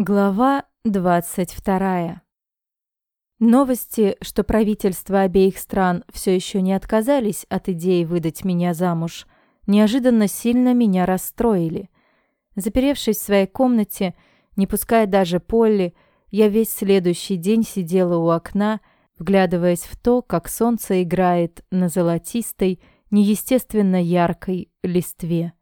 Глава 22. Новости, что правительства обеих стран все еще не отказались от идеи выдать меня замуж, неожиданно сильно меня расстроили. Заперевшись в своей комнате, не пуская даже Полли, я весь следующий день сидела у окна, вглядываясь в то, как солнце играет на золотистой, неестественно яркой листве.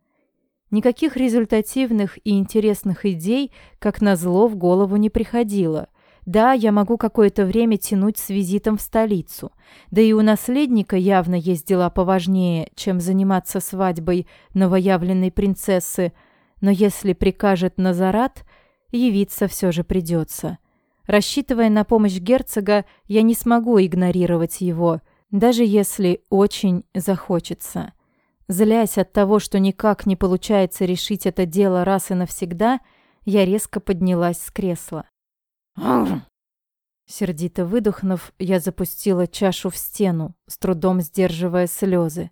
Никаких результативных и интересных идей, как назло, в голову не приходило. Да, я могу какое-то время тянуть с визитом в столицу. Да и у наследника явно есть дела поважнее, чем заниматься свадьбой новоявленной принцессы. Но если прикажет Назарат, явиться все же придется. Рассчитывая на помощь герцога, я не смогу игнорировать его, даже если очень захочется. Злясь от того, что никак не получается решить это дело раз и навсегда, я резко поднялась с кресла. Сердито выдохнув, я запустила чашу в стену, с трудом сдерживая слезы.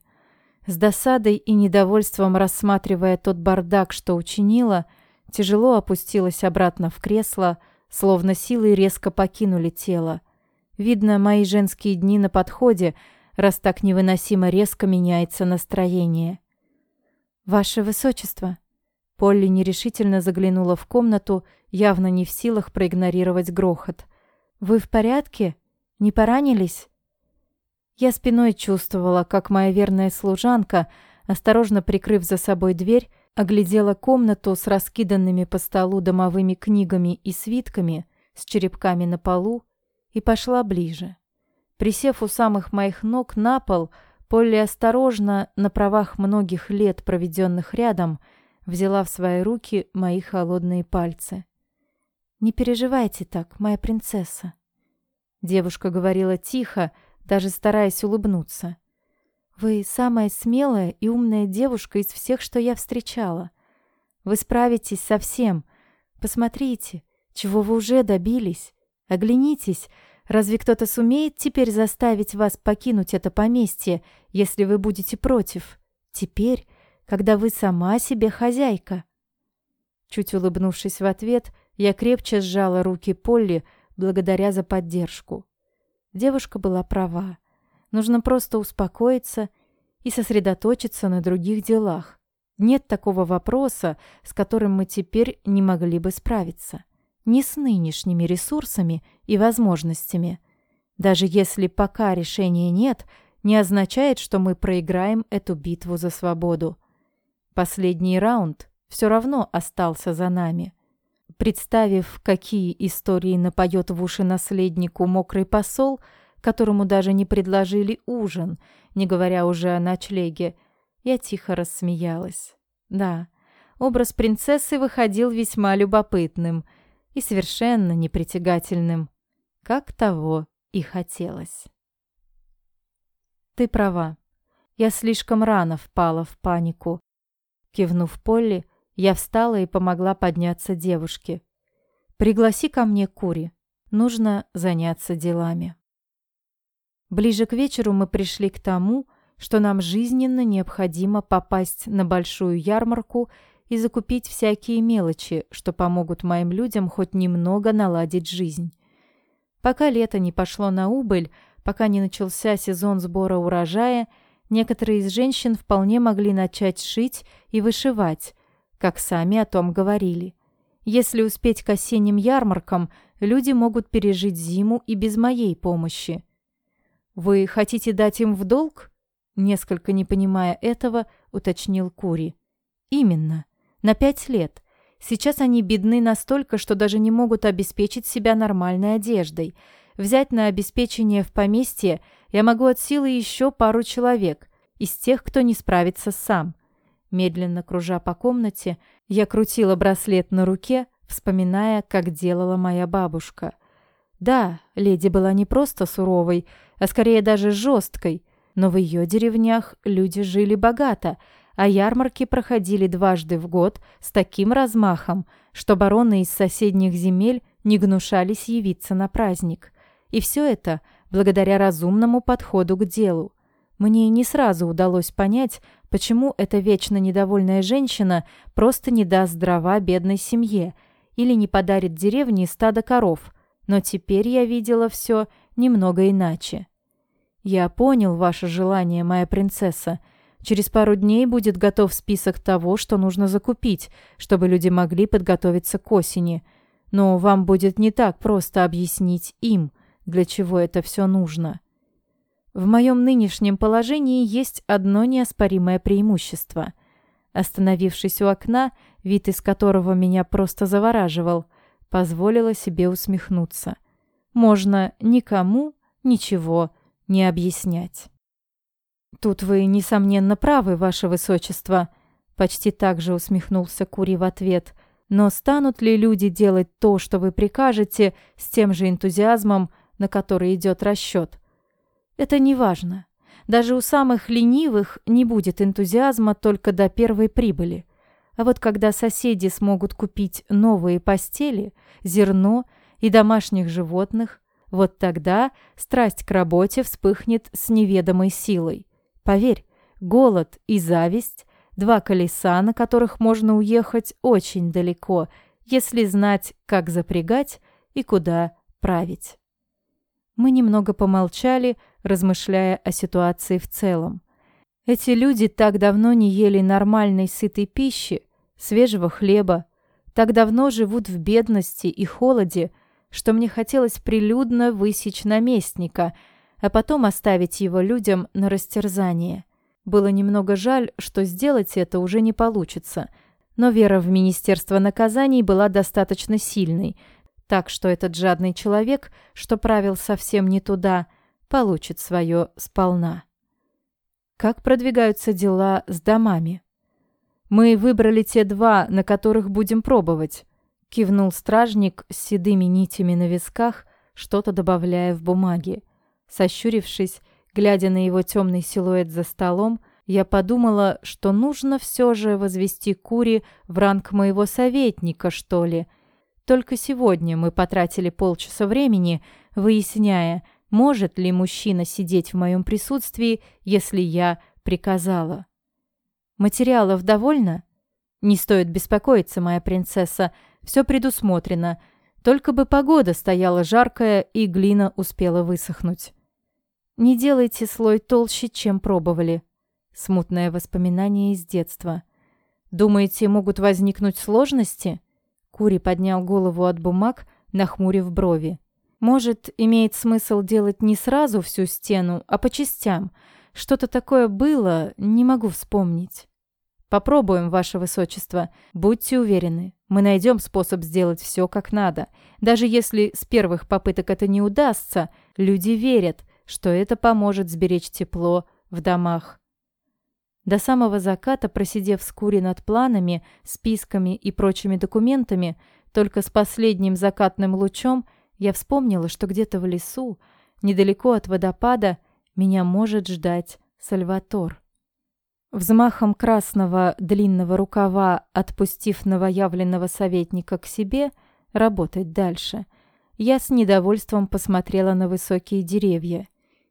С досадой и недовольством рассматривая тот бардак, что учинила, тяжело опустилась обратно в кресло, словно силы резко покинули тело. Видно, мои женские дни на подходе — раз так невыносимо резко меняется настроение. «Ваше Высочество!» Полли нерешительно заглянула в комнату, явно не в силах проигнорировать грохот. «Вы в порядке? Не поранились?» Я спиной чувствовала, как моя верная служанка, осторожно прикрыв за собой дверь, оглядела комнату с раскиданными по столу домовыми книгами и свитками, с черепками на полу, и пошла ближе. Присев у самых моих ног на пол, Полли осторожно, на правах многих лет, проведенных рядом, взяла в свои руки мои холодные пальцы. «Не переживайте так, моя принцесса». Девушка говорила тихо, даже стараясь улыбнуться. «Вы самая смелая и умная девушка из всех, что я встречала. Вы справитесь со всем. Посмотрите, чего вы уже добились. Оглянитесь, Разве кто-то сумеет теперь заставить вас покинуть это поместье, если вы будете против? Теперь, когда вы сама себе хозяйка?» Чуть улыбнувшись в ответ, я крепче сжала руки Полли, благодаря за поддержку. Девушка была права. Нужно просто успокоиться и сосредоточиться на других делах. Нет такого вопроса, с которым мы теперь не могли бы справиться не с нынешними ресурсами и возможностями. Даже если пока решения нет, не означает, что мы проиграем эту битву за свободу. Последний раунд все равно остался за нами. Представив, какие истории напоет в уши наследнику мокрый посол, которому даже не предложили ужин, не говоря уже о ночлеге, я тихо рассмеялась. Да, образ принцессы выходил весьма любопытным — и совершенно непритягательным, как того и хотелось. «Ты права. Я слишком рано впала в панику». Кивнув Полли, я встала и помогла подняться девушке. «Пригласи ко мне Кури. Нужно заняться делами». Ближе к вечеру мы пришли к тому, что нам жизненно необходимо попасть на большую ярмарку и закупить всякие мелочи, что помогут моим людям хоть немного наладить жизнь. Пока лето не пошло на убыль, пока не начался сезон сбора урожая, некоторые из женщин вполне могли начать шить и вышивать, как сами о том говорили. Если успеть к осенним ярмаркам, люди могут пережить зиму и без моей помощи. «Вы хотите дать им в долг?» Несколько не понимая этого, уточнил Кури. «Именно. На пять лет. Сейчас они бедны настолько, что даже не могут обеспечить себя нормальной одеждой. Взять на обеспечение в поместье я могу от силы еще пару человек, из тех, кто не справится сам. Медленно кружа по комнате, я крутила браслет на руке, вспоминая, как делала моя бабушка. Да, леди была не просто суровой, а скорее даже жесткой, но в ее деревнях люди жили богато – а ярмарки проходили дважды в год с таким размахом, что бароны из соседних земель не гнушались явиться на праздник. И все это благодаря разумному подходу к делу. Мне не сразу удалось понять, почему эта вечно недовольная женщина просто не даст дрова бедной семье, или не подарит деревне стадо коров, но теперь я видела все немного иначе. «Я понял ваше желание, моя принцесса. Через пару дней будет готов список того, что нужно закупить, чтобы люди могли подготовиться к осени. Но вам будет не так просто объяснить им, для чего это все нужно. В моем нынешнем положении есть одно неоспоримое преимущество. Остановившись у окна, вид из которого меня просто завораживал, позволила себе усмехнуться. Можно никому ничего не объяснять. «Тут вы, несомненно, правы, ваше высочество», — почти так же усмехнулся Кури в ответ. «Но станут ли люди делать то, что вы прикажете, с тем же энтузиазмом, на который идет расчет?» «Это не важно. Даже у самых ленивых не будет энтузиазма только до первой прибыли. А вот когда соседи смогут купить новые постели, зерно и домашних животных, вот тогда страсть к работе вспыхнет с неведомой силой. Поверь, голод и зависть – два колеса, на которых можно уехать очень далеко, если знать, как запрягать и куда править. Мы немного помолчали, размышляя о ситуации в целом. Эти люди так давно не ели нормальной сытой пищи, свежего хлеба, так давно живут в бедности и холоде – что мне хотелось прилюдно высечь наместника, а потом оставить его людям на растерзание. Было немного жаль, что сделать это уже не получится, но вера в Министерство наказаний была достаточно сильной, так что этот жадный человек, что правил совсем не туда, получит свое сполна. Как продвигаются дела с домами? Мы выбрали те два, на которых будем пробовать. Кивнул стражник с седыми нитями на висках, что-то добавляя в бумаге. Сощурившись, глядя на его темный силуэт за столом, я подумала, что нужно все же возвести Кури в ранг моего советника, что ли. Только сегодня мы потратили полчаса времени, выясняя, может ли мужчина сидеть в моем присутствии, если я приказала. Материалов довольно? Не стоит беспокоиться, моя принцесса, все предусмотрено. Только бы погода стояла жаркая и глина успела высохнуть. Не делайте слой толще, чем пробовали. Смутное воспоминание из детства. Думаете, могут возникнуть сложности? Кури поднял голову от бумаг, нахмурив брови. Может, имеет смысл делать не сразу всю стену, а по частям. Что-то такое было, не могу вспомнить. Попробуем, ваше высочество. Будьте уверены, мы найдем способ сделать все как надо. Даже если с первых попыток это не удастся, люди верят, что это поможет сберечь тепло в домах. До самого заката, просидев с Кури над планами, списками и прочими документами, только с последним закатным лучом я вспомнила, что где-то в лесу, недалеко от водопада, меня может ждать Сальватор. Взмахом красного длинного рукава, отпустив новоявленного советника к себе, работать дальше, я с недовольством посмотрела на высокие деревья.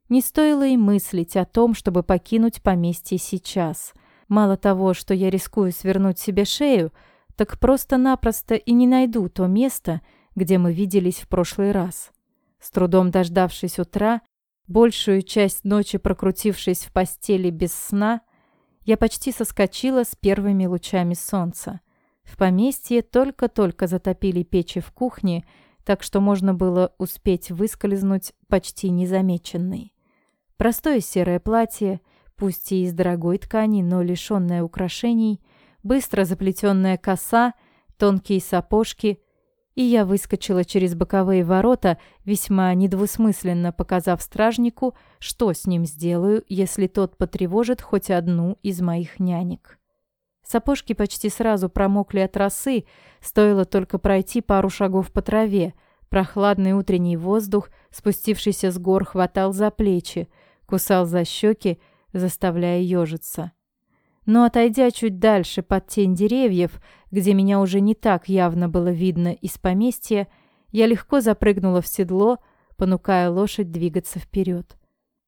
Не стоило и мыслить о том, чтобы покинуть поместье сейчас. Мало того, что я рискую свернуть себе шею, так просто-напросто и не найду то место, где мы виделись в прошлый раз. С трудом дождавшись утра, большую часть ночи прокрутившись в постели без сна, я почти соскочила с первыми лучами солнца. В поместье только-только затопили печи в кухне, так что можно было успеть выскользнуть почти незамеченной. Простое серое платье, пусть и из дорогой ткани, но лишенное украшений, быстро заплетенная коса, тонкие сапожки — и я выскочила через боковые ворота, весьма недвусмысленно показав стражнику, что с ним сделаю, если тот потревожит хоть одну из моих нянек. Сапожки почти сразу промокли от росы, стоило только пройти пару шагов по траве. Прохладный утренний воздух, спустившийся с гор, хватал за плечи, кусал за щеки, заставляя ежиться. Но отойдя чуть дальше под тень деревьев, где меня уже не так явно было видно из поместья, я легко запрыгнула в седло, понукая лошадь двигаться вперед.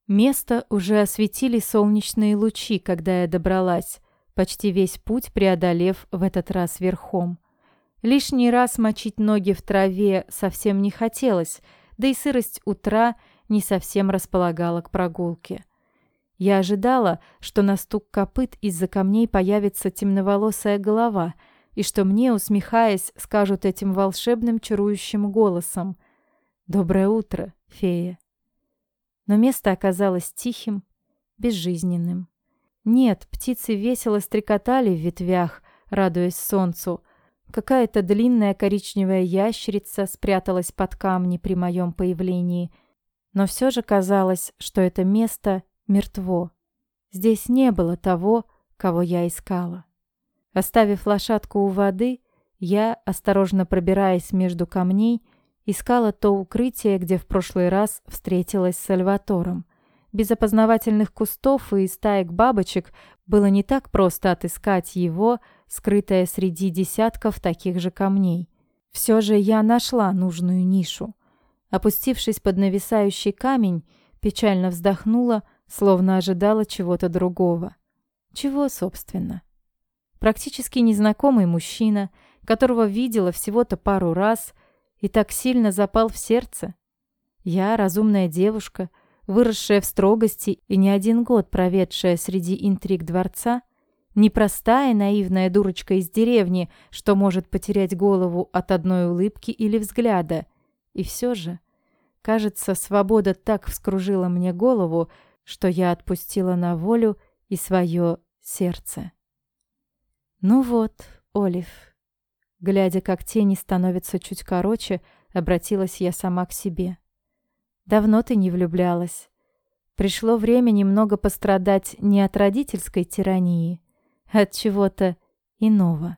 Место уже осветили солнечные лучи, когда я добралась, почти весь путь преодолев в этот раз верхом. Лишний раз мочить ноги в траве совсем не хотелось, да и сырость утра не совсем располагала к прогулке. Я ожидала, что на стук копыт из-за камней появится темноволосая голова, и что мне, усмехаясь, скажут этим волшебным чарующим голосом «Доброе утро, фея». Но место оказалось тихим, безжизненным. Нет, птицы весело стрекотали в ветвях, радуясь солнцу. Какая-то длинная коричневая ящерица спряталась под камни при моем появлении. Но все же казалось, что это место мертво. Здесь не было того, кого я искала. Оставив лошадку у воды, я, осторожно пробираясь между камней, искала то укрытие, где в прошлый раз встретилась с Сальватором. Без опознавательных кустов и стаек бабочек было не так просто отыскать его, скрытое среди десятков таких же камней. Все же я нашла нужную нишу. Опустившись под нависающий камень, печально вздохнула, словно ожидала чего-то другого. Чего, собственно? Практически незнакомый мужчина, которого видела всего-то пару раз и так сильно запал в сердце. Я, разумная девушка, — выросшая в строгости и не один год проведшая среди интриг дворца, непростая наивная дурочка из деревни, что может потерять голову от одной улыбки или взгляда. И все же, кажется, свобода так вскружила мне голову, что я отпустила на волю и свое сердце. Ну вот, Олив. Глядя, как тени становятся чуть короче, обратилась я сама к себе. Давно ты не влюблялась. Пришло время немного пострадать не от родительской тирании, а от чего-то иного.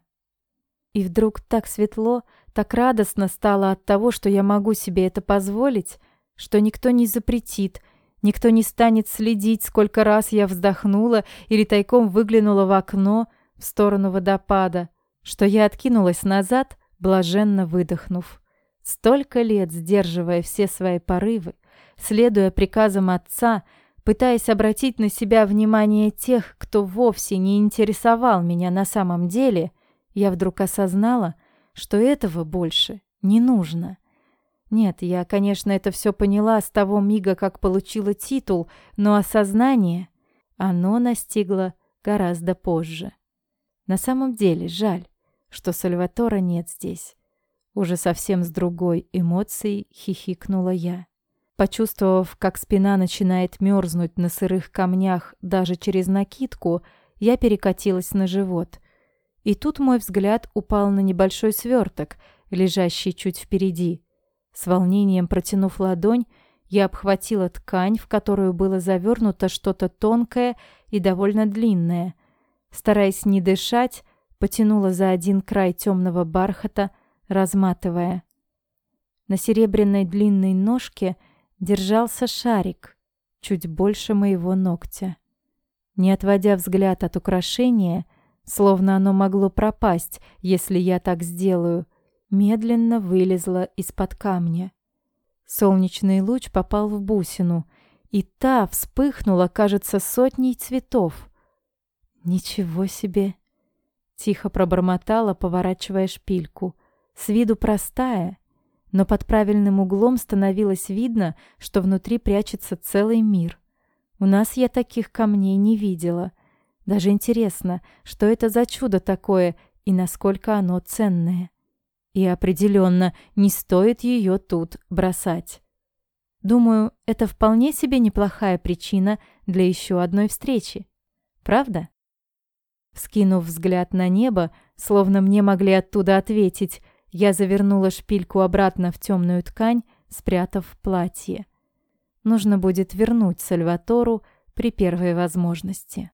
И вдруг так светло, так радостно стало от того, что я могу себе это позволить, что никто не запретит, никто не станет следить, сколько раз я вздохнула или тайком выглянула в окно в сторону водопада, что я откинулась назад, блаженно выдохнув. Столько лет сдерживая все свои порывы, следуя приказам отца, пытаясь обратить на себя внимание тех, кто вовсе не интересовал меня на самом деле, я вдруг осознала, что этого больше не нужно. Нет, я, конечно, это все поняла с того мига, как получила титул, но осознание, оно настигло гораздо позже. На самом деле жаль, что Сальватора нет здесь. Уже совсем с другой эмоцией хихикнула я. Почувствовав, как спина начинает мерзнуть на сырых камнях даже через накидку, я перекатилась на живот. И тут мой взгляд упал на небольшой сверток, лежащий чуть впереди. С волнением протянув ладонь, я обхватила ткань, в которую было завернуто что-то тонкое и довольно длинное. Стараясь не дышать, потянула за один край темного бархата, разматывая. На серебряной длинной ножке держался шарик, чуть больше моего ногтя. Не отводя взгляд от украшения, словно оно могло пропасть, если я так сделаю, медленно вылезла из-под камня. Солнечный луч попал в бусину, и та вспыхнула, кажется, сотней цветов. «Ничего себе!» — тихо пробормотала, поворачивая шпильку — с виду простая, но под правильным углом становилось видно, что внутри прячется целый мир. У нас я таких камней не видела. Даже интересно, что это за чудо такое и насколько оно ценное. И определенно не стоит ее тут бросать. Думаю, это вполне себе неплохая причина для еще одной встречи. Правда? Скинув взгляд на небо, словно мне могли оттуда ответить – я завернула шпильку обратно в темную ткань, спрятав в платье. Нужно будет вернуть Сальватору при первой возможности.